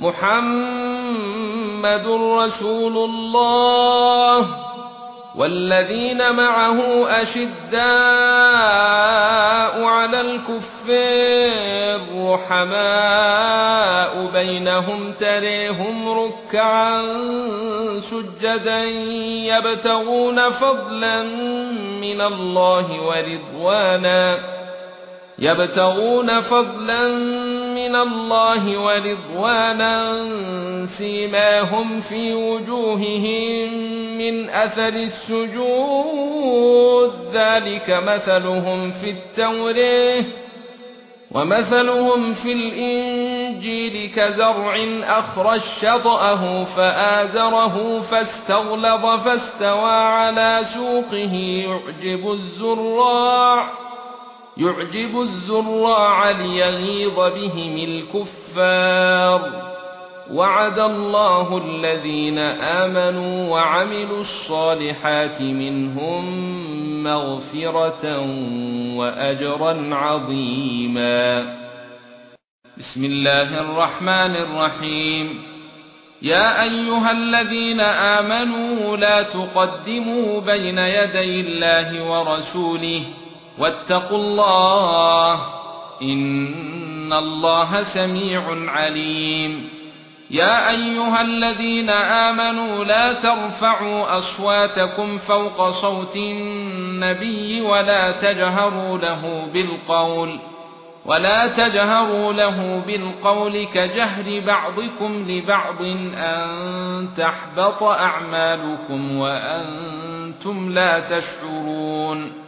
محمد رسول الله والذين معه أشداء على الكفار رحماء بينهم تريهم ركعا سجدا يبتغون فضلا من الله ورضوانا يبتغون فضلا من الله ورضوانا سيماهم في وجوههم من أثر السجود. ذلك مثلهم في التوراة ومثلهم في الإنجيل كزرع أخرج شطأه فآزره فاستغلظ فاستوى على سوقه يعجب الزراع. يعجب الزراع ليغيظ بهم الكفار. وعد الله الذين آمنوا وعملوا الصالحات منهم مغفرة وأجرا عظيما. بسم الله الرحمن الرحيم. يا أيها الذين آمنوا لا تقدموا بين يدي الله ورسوله واتقوا الله إن الله سميع عليم. يا أيها الذين آمنوا لا ترفعوا أصواتكم فوق صوت النبي ولا تجهروا له بالقول ولا تجهروا له بالقول كجهر بعضكم لبعض أن تحبط أعمالكم وأنتم لا تشعرون.